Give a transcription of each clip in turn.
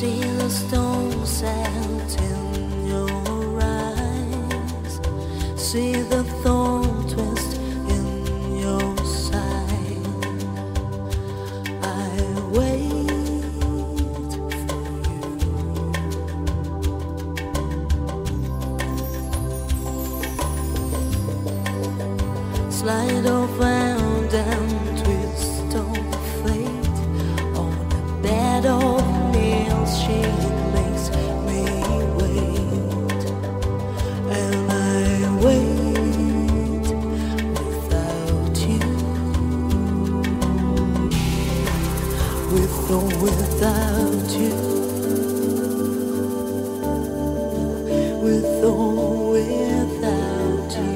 see the stone set in your eyes. See the thorn twist in your side. I wait for you. Slide and without you. With or without you.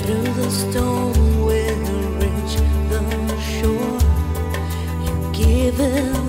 Through the storm with the reach the shore you give it